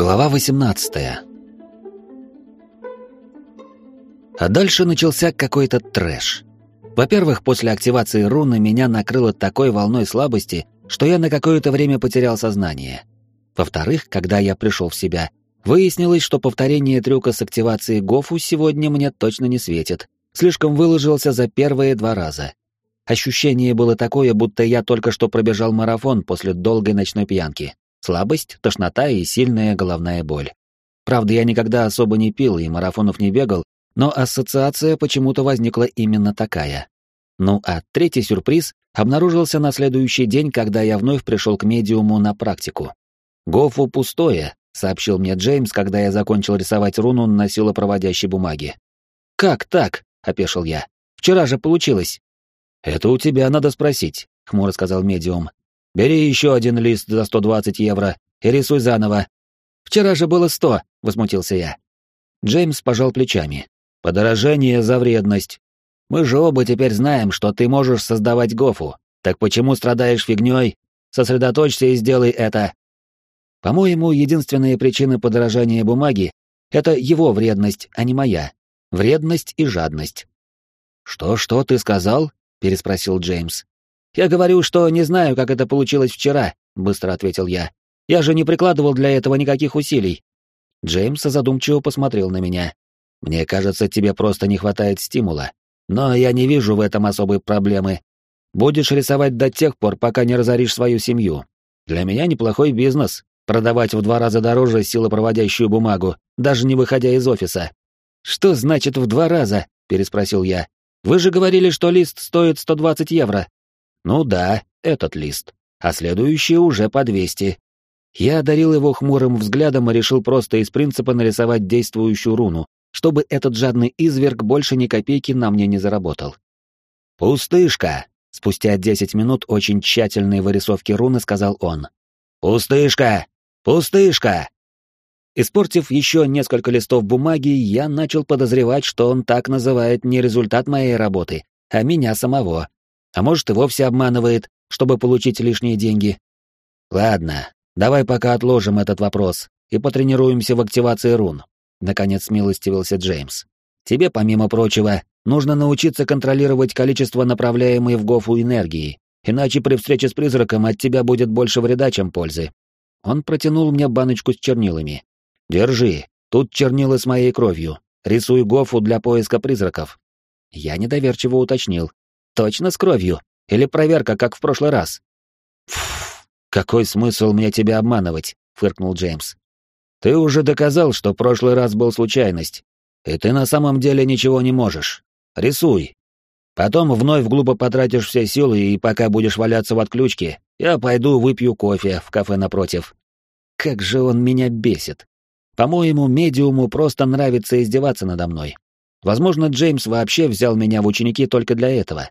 Глава 18 А дальше начался какой-то трэш. Во-первых, после активации руны меня накрыло такой волной слабости, что я на какое-то время потерял сознание. Во-вторых, когда я пришел в себя, выяснилось, что повторение трюка с активацией Гофу сегодня мне точно не светит. Слишком выложился за первые два раза. Ощущение было такое, будто я только что пробежал марафон после долгой ночной пьянки. Слабость, тошнота и сильная головная боль. Правда, я никогда особо не пил и марафонов не бегал, но ассоциация почему-то возникла именно такая. Ну а третий сюрприз обнаружился на следующий день, когда я вновь пришел к медиуму на практику. «Гофу пустое», — сообщил мне Джеймс, когда я закончил рисовать руну на силопроводящей бумаге. «Как так?» — опешил я. «Вчера же получилось». «Это у тебя надо спросить», — хмуро сказал медиум. Бери еще один лист за 120 евро и рисуй заново. Вчера же было 100, возмутился я. Джеймс пожал плечами. Подорожение за вредность. Мы же оба теперь знаем, что ты можешь создавать гофу. Так почему страдаешь фигней? Сосредоточься и сделай это. По-моему, единственная причина подорожания бумаги — это его вредность, а не моя. Вредность и жадность. «Что-что ты сказал?» — переспросил Джеймс. «Я говорю, что не знаю, как это получилось вчера», — быстро ответил я. «Я же не прикладывал для этого никаких усилий». Джеймс задумчиво посмотрел на меня. «Мне кажется, тебе просто не хватает стимула. Но я не вижу в этом особой проблемы. Будешь рисовать до тех пор, пока не разоришь свою семью. Для меня неплохой бизнес — продавать в два раза дороже силопроводящую бумагу, даже не выходя из офиса». «Что значит в два раза?» — переспросил я. «Вы же говорили, что лист стоит 120 евро». Ну да, этот лист. А следующий уже по 200. Я одарил его хмурым взглядом и решил просто из принципа нарисовать действующую руну, чтобы этот жадный изверг больше ни копейки на мне не заработал. «Пустышка!» — спустя 10 минут очень тщательной вырисовки руны сказал он. «Пустышка! Пустышка!» Испортив еще несколько листов бумаги, я начал подозревать, что он так называет не результат моей работы, а меня самого а может и вовсе обманывает, чтобы получить лишние деньги. Ладно, давай пока отложим этот вопрос и потренируемся в активации рун. Наконец милостивился Джеймс. Тебе, помимо прочего, нужно научиться контролировать количество направляемой в Гофу энергии, иначе при встрече с призраком от тебя будет больше вреда, чем пользы. Он протянул мне баночку с чернилами. Держи, тут чернила с моей кровью. Рисуй Гофу для поиска призраков. Я недоверчиво уточнил. Точно с кровью? Или проверка, как в прошлый раз? Фу, какой смысл мне тебя обманывать? фыркнул Джеймс. Ты уже доказал, что прошлый раз был случайность. И ты на самом деле ничего не можешь. Рисуй. Потом вновь глупо потратишь все силы, и пока будешь валяться в отключке, я пойду выпью кофе в кафе напротив. Как же он меня бесит. По-моему, медиуму просто нравится издеваться надо мной. Возможно, Джеймс вообще взял меня в ученики только для этого.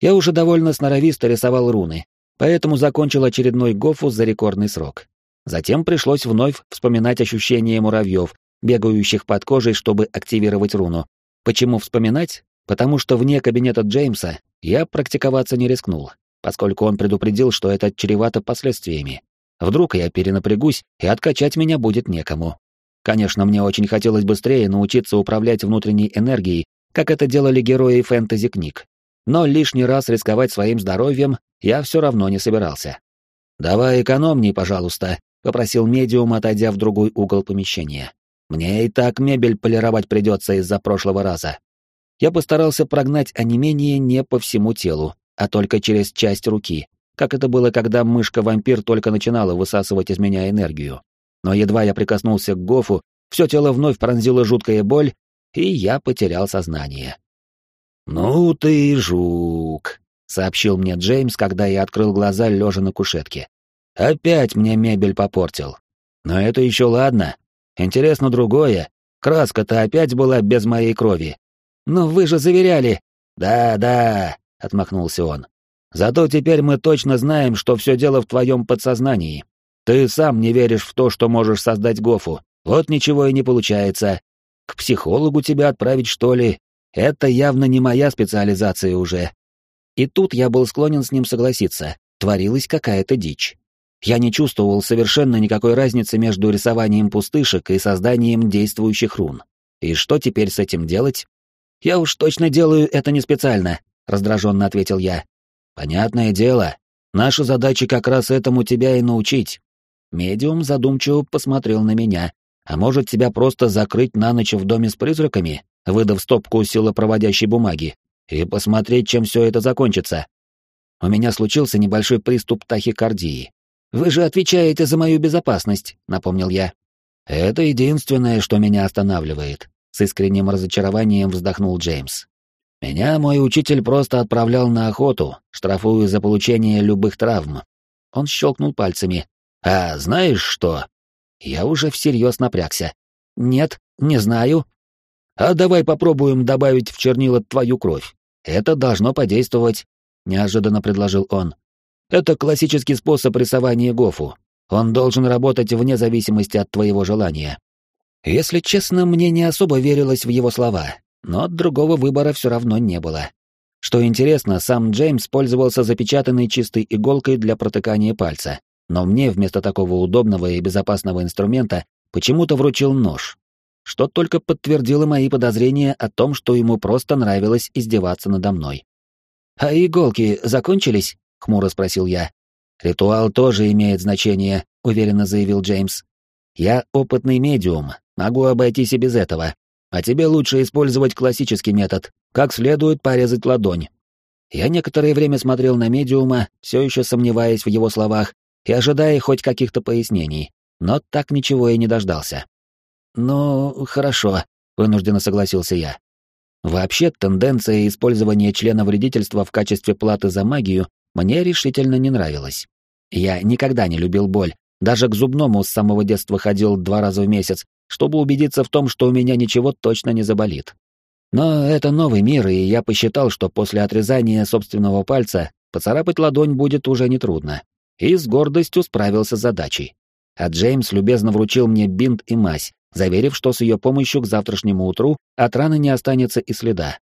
Я уже довольно сноровисто рисовал руны, поэтому закончил очередной гофу за рекордный срок. Затем пришлось вновь вспоминать ощущения муравьев, бегающих под кожей, чтобы активировать руну. Почему вспоминать? Потому что вне кабинета Джеймса я практиковаться не рискнул, поскольку он предупредил, что это чревато последствиями. Вдруг я перенапрягусь, и откачать меня будет некому. Конечно, мне очень хотелось быстрее научиться управлять внутренней энергией, как это делали герои фэнтези-книг но лишний раз рисковать своим здоровьем я все равно не собирался. «Давай экономней, пожалуйста», — попросил медиум, отойдя в другой угол помещения. «Мне и так мебель полировать придется из-за прошлого раза». Я постарался прогнать онемение не по всему телу, а только через часть руки, как это было, когда мышка-вампир только начинала высасывать из меня энергию. Но едва я прикоснулся к Гофу, все тело вновь пронзила жуткая боль, и я потерял сознание. «Ну ты жук», — сообщил мне Джеймс, когда я открыл глаза, лежа на кушетке. «Опять мне мебель попортил. Но это еще ладно. Интересно другое. Краска-то опять была без моей крови». «Но вы же заверяли...» «Да, да», — отмахнулся он. «Зато теперь мы точно знаем, что все дело в твоем подсознании. Ты сам не веришь в то, что можешь создать Гофу. Вот ничего и не получается. К психологу тебя отправить, что ли, это явно не моя специализация уже. И тут я был склонен с ним согласиться. Творилась какая-то дичь. Я не чувствовал совершенно никакой разницы между рисованием пустышек и созданием действующих рун. И что теперь с этим делать? Я уж точно делаю это не специально, раздраженно ответил я. Понятное дело. Наша задача как раз этому тебя и научить. Медиум задумчиво посмотрел на меня. А может, тебя просто закрыть на ночь в доме с призраками, выдав стопку силопроводящей бумаги, и посмотреть, чем все это закончится? У меня случился небольшой приступ тахикардии. «Вы же отвечаете за мою безопасность», — напомнил я. «Это единственное, что меня останавливает», — с искренним разочарованием вздохнул Джеймс. «Меня мой учитель просто отправлял на охоту, штрафуя за получение любых травм». Он щелкнул пальцами. «А знаешь что?» Я уже всерьез напрягся. «Нет, не знаю». «А давай попробуем добавить в чернила твою кровь. Это должно подействовать», — неожиданно предложил он. Это классический способ рисования гофу. Он должен работать вне зависимости от твоего желания. Если честно, мне не особо верилось в его слова, но другого выбора все равно не было. Что интересно, сам Джеймс пользовался запечатанной чистой иголкой для протыкания пальца, но мне вместо такого удобного и безопасного инструмента почему-то вручил нож, что только подтвердило мои подозрения о том, что ему просто нравилось издеваться надо мной. «А иголки закончились?» — хмуро спросил я. «Ритуал тоже имеет значение», — уверенно заявил Джеймс. «Я опытный медиум, могу обойтись и без этого. А тебе лучше использовать классический метод, как следует порезать ладонь». Я некоторое время смотрел на медиума, все еще сомневаясь в его словах и ожидая хоть каких-то пояснений, но так ничего и не дождался. «Ну, хорошо», — вынужденно согласился я. Вообще, тенденция использования члена вредительства в качестве платы за магию мне решительно не нравилось. Я никогда не любил боль, даже к зубному с самого детства ходил два раза в месяц, чтобы убедиться в том, что у меня ничего точно не заболит. Но это новый мир, и я посчитал, что после отрезания собственного пальца поцарапать ладонь будет уже нетрудно. И с гордостью справился с задачей. А Джеймс любезно вручил мне бинт и мазь, заверив, что с ее помощью к завтрашнему утру от раны не останется и следа.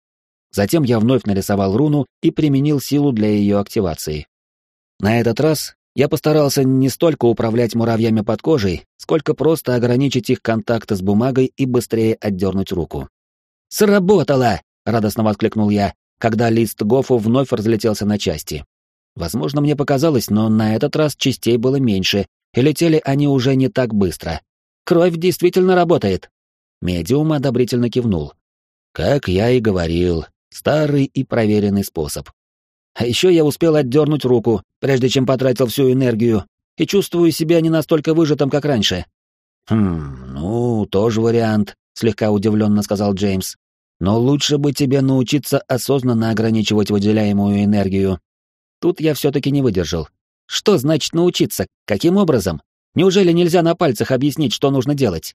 Затем я вновь нарисовал руну и применил силу для ее активации. На этот раз я постарался не столько управлять муравьями под кожей, сколько просто ограничить их контакты с бумагой и быстрее отдернуть руку. «Сработало!» — радостно воскликнул я, когда лист Гофу вновь разлетелся на части. Возможно, мне показалось, но на этот раз частей было меньше, и летели они уже не так быстро. «Кровь действительно работает!» Медиум одобрительно кивнул. «Как я и говорил, Старый и проверенный способ. А еще я успел отдернуть руку, прежде чем потратил всю энергию, и чувствую себя не настолько выжатым, как раньше. «Хм, ну, тоже вариант», — слегка удивленно сказал Джеймс. «Но лучше бы тебе научиться осознанно ограничивать выделяемую энергию». Тут я все-таки не выдержал. «Что значит научиться? Каким образом? Неужели нельзя на пальцах объяснить, что нужно делать?»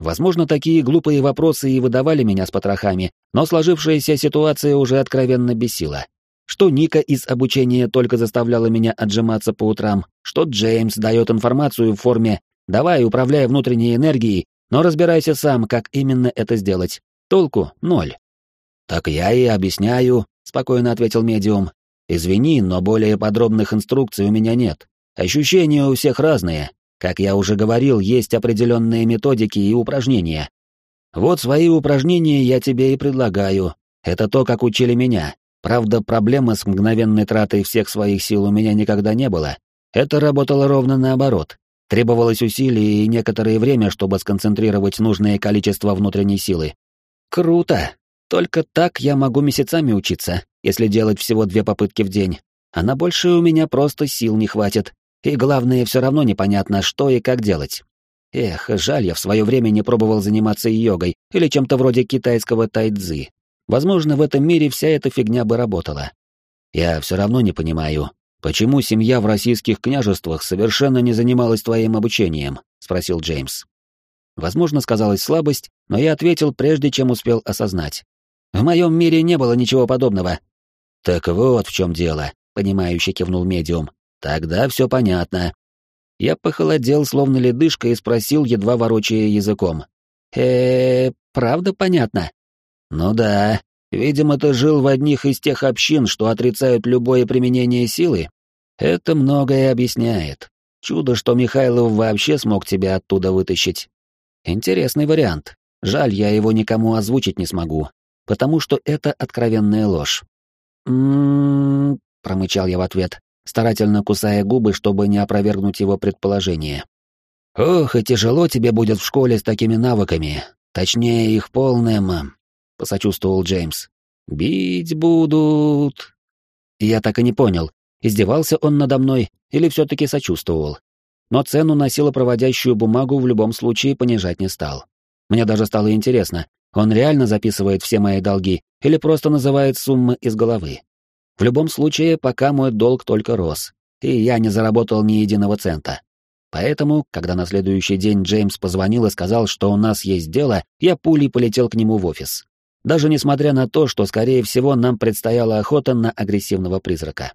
Возможно, такие глупые вопросы и выдавали меня с потрохами, но сложившаяся ситуация уже откровенно бесила. Что Ника из обучения только заставляла меня отжиматься по утрам, что Джеймс дает информацию в форме «давай, управляй внутренней энергией, но разбирайся сам, как именно это сделать». Толку — ноль. «Так я и объясняю», — спокойно ответил медиум. «Извини, но более подробных инструкций у меня нет. Ощущения у всех разные, как я уже говорил, есть определенные методики и упражнения. Вот свои упражнения я тебе и предлагаю. Это то, как учили меня. Правда, проблемы с мгновенной тратой всех своих сил у меня никогда не было. Это работало ровно наоборот. Требовалось усилий и некоторое время, чтобы сконцентрировать нужное количество внутренней силы. Круто! Только так я могу месяцами учиться, если делать всего две попытки в день. А на большее у меня просто сил не хватит. И главное, все равно непонятно, что и как делать. Эх, жаль, я в свое время не пробовал заниматься йогой или чем-то вроде китайского тайцзы. Возможно, в этом мире вся эта фигня бы работала. Я все равно не понимаю, почему семья в российских княжествах совершенно не занималась твоим обучением, спросил Джеймс. Возможно, сказалась слабость, но я ответил, прежде чем успел осознать. В моем мире не было ничего подобного. Так вот в чем дело, понимающе кивнул медиум. Тогда все понятно. Я похолодел, словно ледышка, и спросил, едва ворочая языком. э правда понятно?» «Ну да. Видимо, ты жил в одних из тех общин, что отрицают любое применение силы. Это многое объясняет. Чудо, что Михайлов вообще смог тебя оттуда вытащить. Интересный вариант. Жаль, я его никому озвучить не смогу, потому что это откровенная ложь. «М-м-м», промычал я в ответ, старательно кусая губы, чтобы не опровергнуть его предположение. «Ох, и тяжело тебе будет в школе с такими навыками. Точнее, их полным», — посочувствовал Джеймс. «Бить будут...» Я так и не понял, издевался он надо мной или все-таки сочувствовал. Но цену на силопроводящую бумагу в любом случае понижать не стал. Мне даже стало интересно, он реально записывает все мои долги или просто называет суммы из головы. В любом случае, пока мой долг только рос, и я не заработал ни единого цента. Поэтому, когда на следующий день Джеймс позвонил и сказал, что у нас есть дело, я пулей полетел к нему в офис. Даже несмотря на то, что, скорее всего, нам предстояла охота на агрессивного призрака.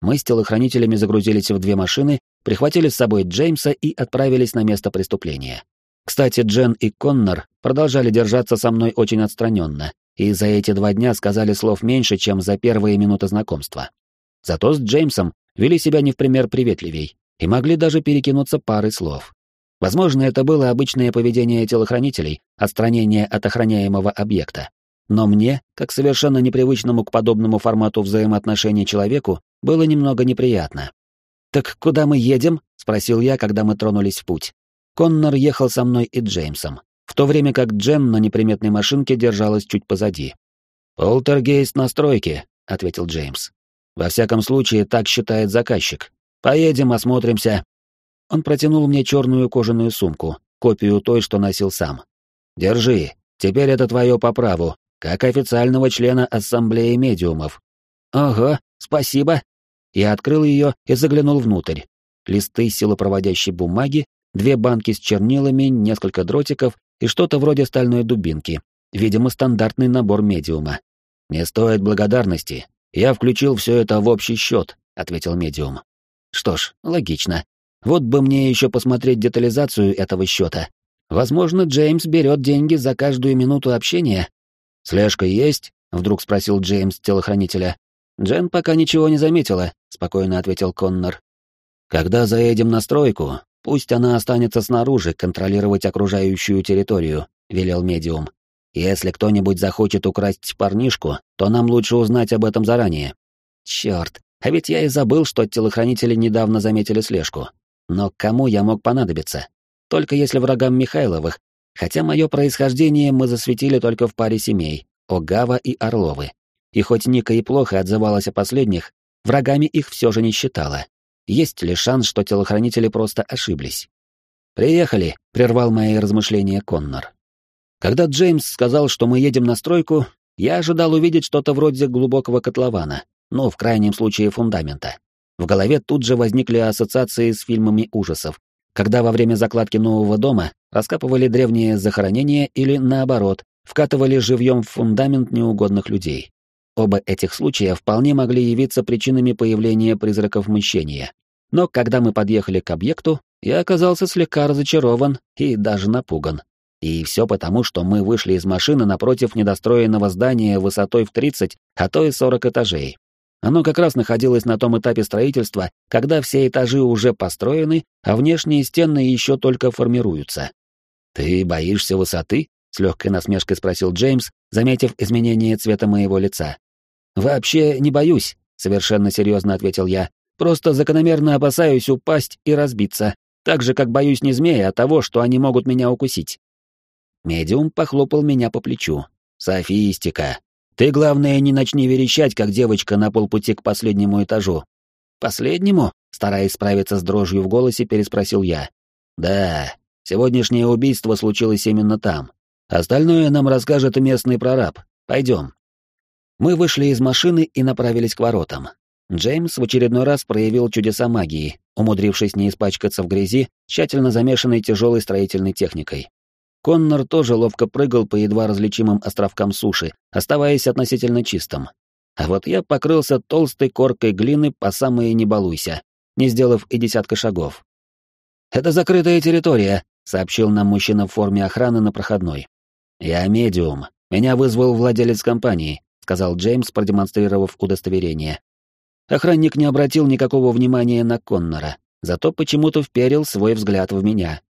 Мы с телохранителями загрузились в две машины, прихватили с собой Джеймса и отправились на место преступления. Кстати, Джен и Коннор продолжали держаться со мной очень отстраненно, и за эти два дня сказали слов меньше, чем за первые минуты знакомства. Зато с Джеймсом вели себя не в пример приветливей и могли даже перекинуться парой слов. Возможно, это было обычное поведение телохранителей, отстранение от охраняемого объекта. Но мне, как совершенно непривычному к подобному формату взаимоотношений человеку, было немного неприятно. «Так куда мы едем?» — спросил я, когда мы тронулись в путь. Коннор ехал со мной и Джеймсом, в то время как Джен на неприметной машинке держалась чуть позади. «Полтергейст на стройке», — ответил Джеймс. «Во всяком случае, так считает заказчик. Поедем, осмотримся». Он протянул мне черную кожаную сумку, копию той, что носил сам. «Держи, теперь это твое по праву, как официального члена Ассамблеи медиумов». «Ого, спасибо». Я открыл ее и заглянул внутрь. Листы силопроводящей бумаги две банки с чернилами, несколько дротиков и что-то вроде стальной дубинки. Видимо, стандартный набор медиума. «Не стоит благодарности. Я включил все это в общий счет», — ответил медиум. «Что ж, логично. Вот бы мне еще посмотреть детализацию этого счета. Возможно, Джеймс берет деньги за каждую минуту общения». «Слежка есть?» — вдруг спросил Джеймс телохранителя. «Джен пока ничего не заметила», — спокойно ответил Коннор. «Когда заедем на стройку, Пусть она останется снаружи контролировать окружающую территорию, велел медиум. Если кто-нибудь захочет украсть парнишку, то нам лучше узнать об этом заранее. Черт, а ведь я и забыл, что телохранители недавно заметили слежку. Но кому я мог понадобиться? Только если врагам Михайловых, хотя мое происхождение мы засветили только в паре семей — Огава и Орловы. И хоть Ника и плохо отзывалась о последних, врагами их все же не считала. Есть ли шанс, что телохранители просто ошиблись? «Приехали», — прервал мои размышления Коннор. Когда Джеймс сказал, что мы едем на стройку, я ожидал увидеть что-то вроде глубокого котлована, ну, в крайнем случае, фундамента. В голове тут же возникли ассоциации с фильмами ужасов, когда во время закладки нового дома раскапывали древние захоронения или, наоборот, вкатывали живьем в фундамент неугодных людей. Оба этих случая вполне могли явиться причинами появления призраков мщения. Но когда мы подъехали к объекту, я оказался слегка разочарован и даже напуган. И все потому, что мы вышли из машины напротив недостроенного здания высотой в 30, а то и 40 этажей. Оно как раз находилось на том этапе строительства, когда все этажи уже построены, а внешние стены еще только формируются. «Ты боишься высоты?» — с легкой насмешкой спросил Джеймс, заметив изменение цвета моего лица. «Вообще не боюсь», — совершенно серьезно ответил я. «Просто закономерно опасаюсь упасть и разбиться, так же, как боюсь не змеи, а того, что они могут меня укусить». Медиум похлопал меня по плечу. «Софистика. Ты, главное, не начни верещать, как девочка на полпути к последнему этажу». «Последнему?» — стараясь справиться с дрожью в голосе, переспросил я. «Да, сегодняшнее убийство случилось именно там. Остальное нам расскажет местный прораб. Пойдем». Мы вышли из машины и направились к воротам. Джеймс в очередной раз проявил чудеса магии, умудрившись не испачкаться в грязи, тщательно замешанной тяжелой строительной техникой. Коннор тоже ловко прыгал по едва различимым островкам суши, оставаясь относительно чистым. А вот я покрылся толстой коркой глины по самые не балуйся, не сделав и десятка шагов. «Это закрытая территория», — сообщил нам мужчина в форме охраны на проходной. «Я медиум. Меня вызвал владелец компании сказал Джеймс, продемонстрировав удостоверение. Охранник не обратил никакого внимания на Коннора, зато почему-то вперил свой взгляд в меня.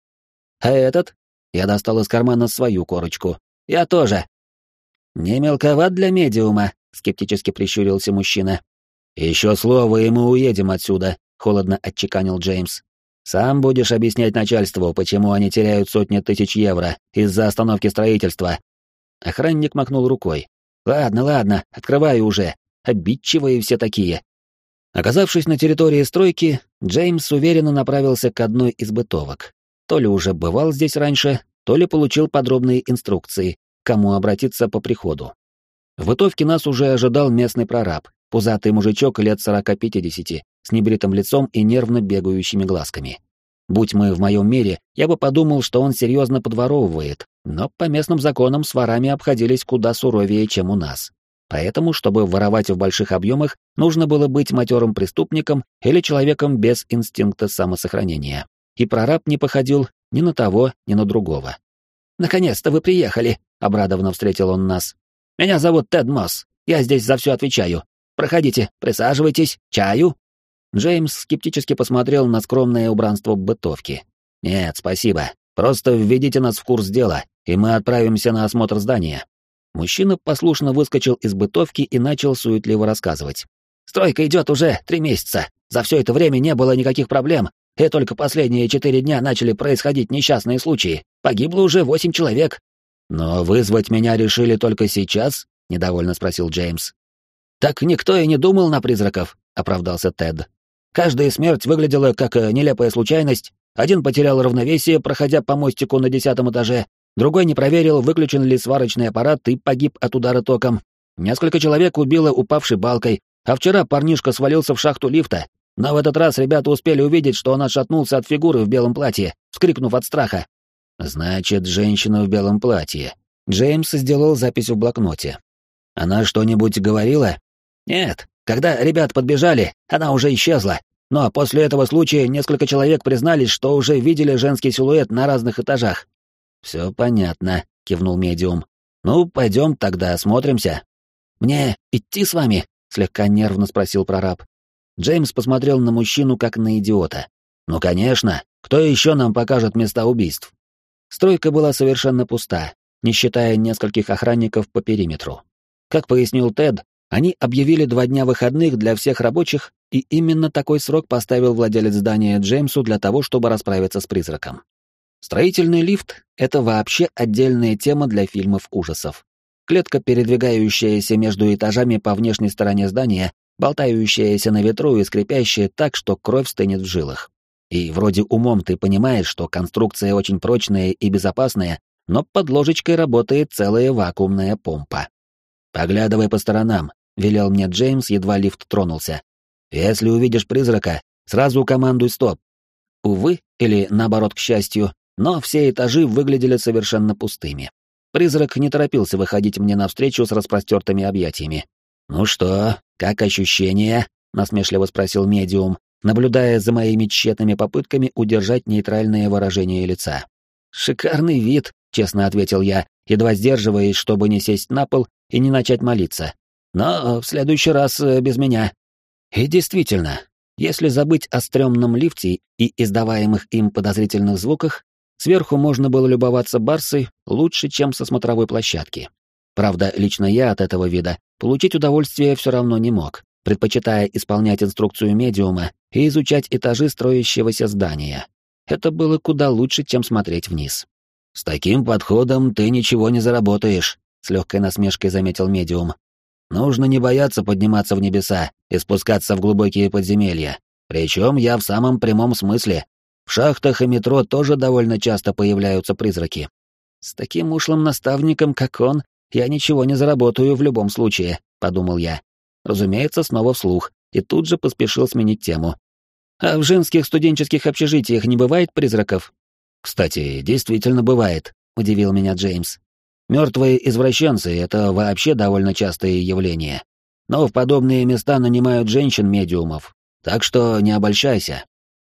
«А этот?» Я достал из кармана свою корочку. «Я тоже». «Не мелковат для медиума», — скептически прищурился мужчина. «Еще слово, и мы уедем отсюда», — холодно отчеканил Джеймс. «Сам будешь объяснять начальству, почему они теряют сотни тысяч евро из-за остановки строительства». Охранник махнул рукой. «Ладно, ладно, открываю уже. Обидчивые все такие». Оказавшись на территории стройки, Джеймс уверенно направился к одной из бытовок. То ли уже бывал здесь раньше, то ли получил подробные инструкции, кому обратиться по приходу. В бытовке нас уже ожидал местный прораб, пузатый мужичок лет 40-50, с небритым лицом и нервно бегающими глазками. Будь мы в моем мире, я бы подумал, что он серьезно подворовывает, но по местным законам с ворами обходились куда суровее, чем у нас. Поэтому, чтобы воровать в больших объемах, нужно было быть матерым преступником или человеком без инстинкта самосохранения. И прораб не походил ни на того, ни на другого. «Наконец-то вы приехали!» — обрадованно встретил он нас. «Меня зовут Тед Мосс. Я здесь за все отвечаю. Проходите, присаживайтесь, чаю». Джеймс скептически посмотрел на скромное убранство бытовки. «Нет, спасибо. Просто введите нас в курс дела, и мы отправимся на осмотр здания». Мужчина послушно выскочил из бытовки и начал суетливо рассказывать. «Стройка идет уже три месяца. За все это время не было никаких проблем, и только последние четыре дня начали происходить несчастные случаи. Погибло уже восемь человек». «Но вызвать меня решили только сейчас?» — недовольно спросил Джеймс. «Так никто и не думал на призраков», — оправдался Тед. «Каждая смерть выглядела как э, нелепая случайность. Один потерял равновесие, проходя по мостику на десятом этаже, другой не проверил, выключен ли сварочный аппарат и погиб от удара током. Несколько человек убило упавшей балкой, а вчера парнишка свалился в шахту лифта. Но в этот раз ребята успели увидеть, что он отшатнулся от фигуры в белом платье, вскрикнув от страха. «Значит, женщина в белом платье». Джеймс сделал запись в блокноте. «Она что-нибудь говорила?» Нет, когда ребят подбежали, она уже исчезла. Но после этого случая несколько человек признались, что уже видели женский силуэт на разных этажах. Все понятно, кивнул медиум. Ну, пойдем тогда осмотримся. Мне идти с вами? слегка нервно спросил прораб. Джеймс посмотрел на мужчину как на идиота. Ну, конечно, кто еще нам покажет места убийств? Стройка была совершенно пуста, не считая нескольких охранников по периметру. Как пояснил Тед, они объявили два дня выходных для всех рабочих, и именно такой срок поставил владелец здания Джеймсу для того, чтобы расправиться с призраком. Строительный лифт — это вообще отдельная тема для фильмов ужасов. Клетка, передвигающаяся между этажами по внешней стороне здания, болтающаяся на ветру и скрипящая так, что кровь стынет в жилах. И вроде умом ты понимаешь, что конструкция очень прочная и безопасная, но под ложечкой работает целая вакуумная помпа. Поглядывай по сторонам, — велел мне Джеймс, едва лифт тронулся. «Если увидишь призрака, сразу командуй стоп». Увы, или наоборот, к счастью, но все этажи выглядели совершенно пустыми. Призрак не торопился выходить мне навстречу с распростертыми объятиями. «Ну что, как ощущения?» — насмешливо спросил медиум, наблюдая за моими тщетными попытками удержать нейтральное выражение лица. «Шикарный вид», — честно ответил я, едва сдерживаясь, чтобы не сесть на пол и не начать молиться. Но в следующий раз э, без меня. И действительно, если забыть о стрёмном лифте и издаваемых им подозрительных звуках, сверху можно было любоваться барсой лучше, чем со смотровой площадки. Правда, лично я от этого вида получить удовольствие все равно не мог, предпочитая исполнять инструкцию медиума и изучать этажи строящегося здания. Это было куда лучше, чем смотреть вниз. «С таким подходом ты ничего не заработаешь», — с легкой насмешкой заметил медиум. Нужно не бояться подниматься в небеса и спускаться в глубокие подземелья. Причем я в самом прямом смысле. В шахтах и метро тоже довольно часто появляются призраки. С таким ушлым наставником, как он, я ничего не заработаю в любом случае, подумал я. Разумеется, снова вслух, и тут же поспешил сменить тему. А в женских студенческих общежитиях не бывает призраков? Кстати, действительно бывает, удивил меня Джеймс. Мертвые извращенцы — это вообще довольно частое явление. Но в подобные места нанимают женщин-медиумов, так что не обольщайся.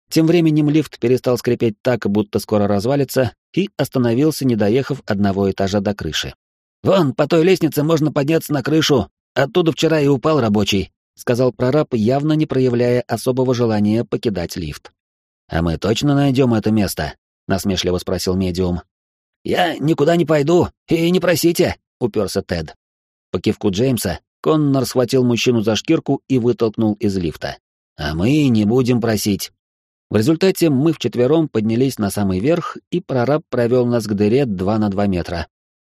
Тем временем лифт перестал скрипеть так, будто скоро развалится, и остановился, не доехав одного этажа до крыши. «Вон, по той лестнице можно подняться на крышу. Оттуда вчера и упал рабочий», — сказал прораб, явно не проявляя особого желания покидать лифт. «А мы точно найдем это место?» — насмешливо спросил медиум. «Я никуда не пойду, и не просите», — уперся Тед. По кивку Джеймса Коннор схватил мужчину за шкирку и вытолкнул из лифта. «А мы не будем просить». В результате мы вчетвером поднялись на самый верх, и прораб провел нас к дыре два на два метра.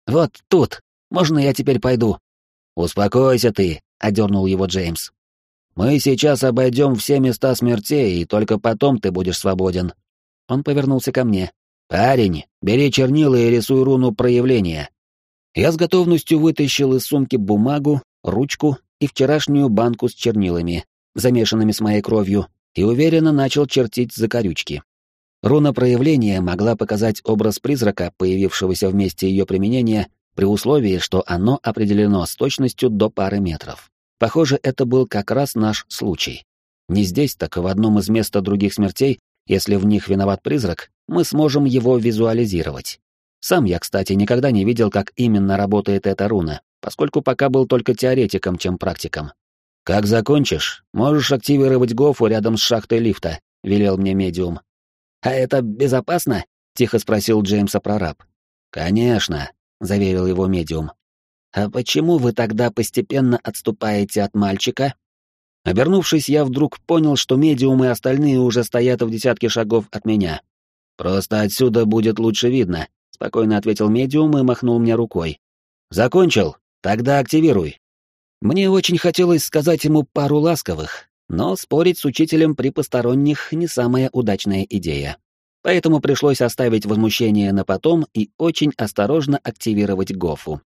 «Вот тут. Можно я теперь пойду?» «Успокойся ты», — одернул его Джеймс. «Мы сейчас обойдем все места смертей, и только потом ты будешь свободен». Он повернулся ко мне. «Парень, бери чернила и рисуй руну проявления». Я с готовностью вытащил из сумки бумагу, ручку и вчерашнюю банку с чернилами, замешанными с моей кровью, и уверенно начал чертить закорючки. Руна проявления могла показать образ призрака, появившегося в месте ее применения, при условии, что оно определено с точностью до пары метров. Похоже, это был как раз наш случай. Не здесь, так и в одном из мест других смертей, если в них виноват призрак, мы сможем его визуализировать. Сам я, кстати, никогда не видел, как именно работает эта руна, поскольку пока был только теоретиком, чем практиком. «Как закончишь, можешь активировать Гофу рядом с шахтой лифта», — велел мне медиум. «А это безопасно?» — тихо спросил Джеймса прораб. «Конечно», — заверил его медиум. «А почему вы тогда постепенно отступаете от мальчика?» Обернувшись, я вдруг понял, что медиум и остальные уже стоят в десятке шагов от меня. «Просто отсюда будет лучше видно», — спокойно ответил медиум и махнул мне рукой. «Закончил? Тогда активируй». Мне очень хотелось сказать ему пару ласковых, но спорить с учителем при посторонних не самая удачная идея. Поэтому пришлось оставить возмущение на потом и очень осторожно активировать Гофу.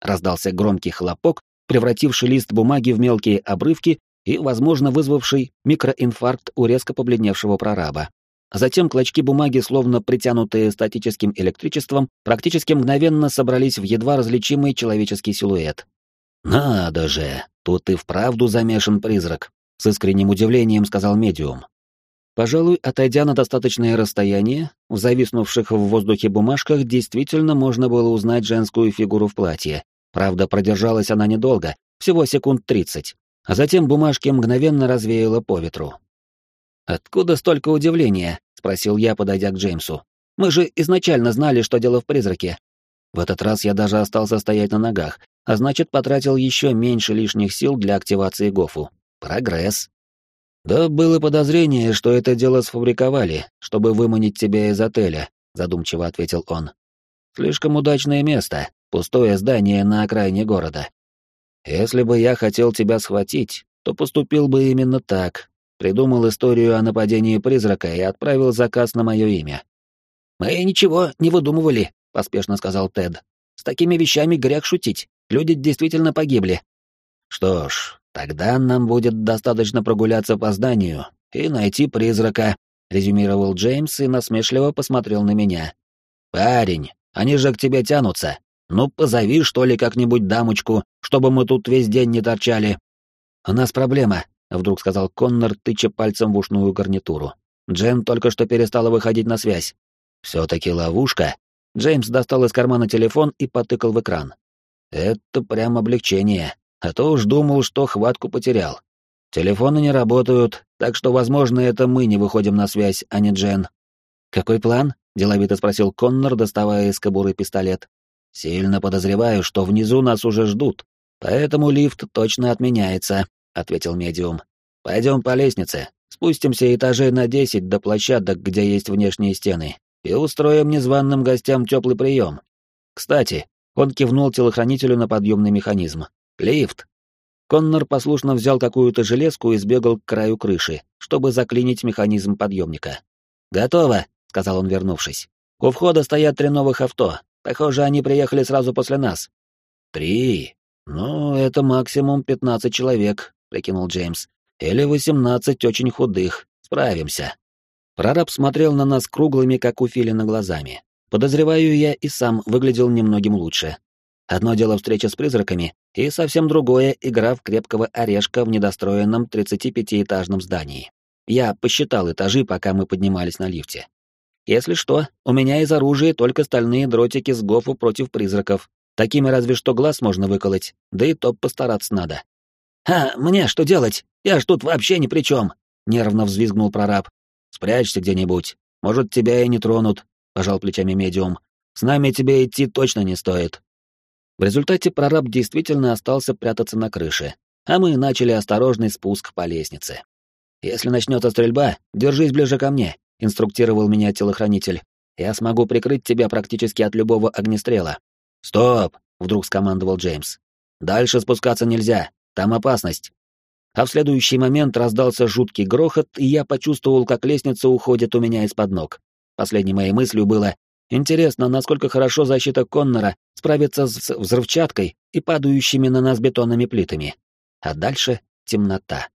Раздался громкий хлопок, превративший лист бумаги в мелкие обрывки и, возможно, вызвавший микроинфаркт у резко побледневшего прораба. Затем клочки бумаги, словно притянутые статическим электричеством, практически мгновенно собрались в едва различимый человеческий силуэт. «Надо же, тут и вправду замешан призрак», — с искренним удивлением сказал медиум. Пожалуй, отойдя на достаточное расстояние, в зависнувших в воздухе бумажках действительно можно было узнать женскую фигуру в платье. Правда, продержалась она недолго, всего секунд тридцать, а затем бумажки мгновенно развеяло по ветру. «Откуда столько удивления?» — спросил я, подойдя к Джеймсу. «Мы же изначально знали, что дело в призраке». В этот раз я даже остался стоять на ногах, а значит, потратил еще меньше лишних сил для активации Гофу. Прогресс. Да было подозрение, что это дело сфабриковали, чтобы выманить тебя из отеля, задумчиво ответил он. Слишком удачное место, пустое здание на окраине города. Если бы я хотел тебя схватить, то поступил бы именно так. Придумал историю о нападении призрака и отправил заказ на мое имя. Мы ничего не выдумывали, поспешно сказал Тед. С такими вещами грех шутить. Люди действительно погибли. Что ж, тогда нам будет достаточно прогуляться по зданию и найти призрака, резюмировал Джеймс и насмешливо посмотрел на меня. Парень, они же к тебе тянутся. Ну, позови, что ли, как-нибудь дамочку, чтобы мы тут весь день не торчали. У нас проблема, вдруг сказал Коннор, тыча пальцем в ушную гарнитуру. Джен только что перестала выходить на связь. Все-таки ловушка. Джеймс достал из кармана телефон и потыкал в экран. Это прям облегчение, а то уж думал, что хватку потерял. Телефоны не работают, так что, возможно, это мы не выходим на связь, а не Джен. «Какой план?» — деловито спросил Коннор, доставая из кобуры пистолет. «Сильно подозреваю, что внизу нас уже ждут, поэтому лифт точно отменяется», — ответил медиум. «Пойдем по лестнице, спустимся этажей на десять до площадок, где есть внешние стены, и устроим незваным гостям теплый прием. Кстати, он кивнул телохранителю на подъемный механизм. «Лифт!» Коннор послушно взял какую-то железку и сбегал к краю крыши, чтобы заклинить механизм подъемника. «Готово!» — сказал он, вернувшись. «У входа стоят три новых авто. Похоже, они приехали сразу после нас». «Три? Ну, это максимум пятнадцать человек», — прикинул Джеймс. «Или восемнадцать очень худых. Справимся». Прораб смотрел на нас круглыми, как у филина, глазами. Подозреваю, я и сам выглядел немногим лучше. Одно дело встреча с призраками, и совсем другое — игра в крепкого орешка в недостроенном 35-этажном здании. Я посчитал этажи, пока мы поднимались на лифте. Если что, у меня из оружия только стальные дротики с гофу против призраков. Такими разве что глаз можно выколоть, да и то постараться надо. «А, мне что делать? Я ж тут вообще ни при чем!» — нервно взвизгнул прораб. Спрячься где-нибудь. Может, тебя и не тронут, пожал плечами медиум. С нами тебе идти точно не стоит. В результате прораб действительно остался прятаться на крыше, а мы начали осторожный спуск по лестнице. «Если начнется стрельба, держись ближе ко мне», — инструктировал меня телохранитель. «Я смогу прикрыть тебя практически от любого огнестрела». «Стоп!» — вдруг скомандовал Джеймс. «Дальше спускаться нельзя, там опасность». А в следующий момент раздался жуткий грохот, и я почувствовал, как лестница уходит у меня из-под ног. Последней моей мыслью было «Интересно, насколько хорошо защита Коннора справится с взрывчаткой и падающими на нас бетонными плитами». А дальше темнота.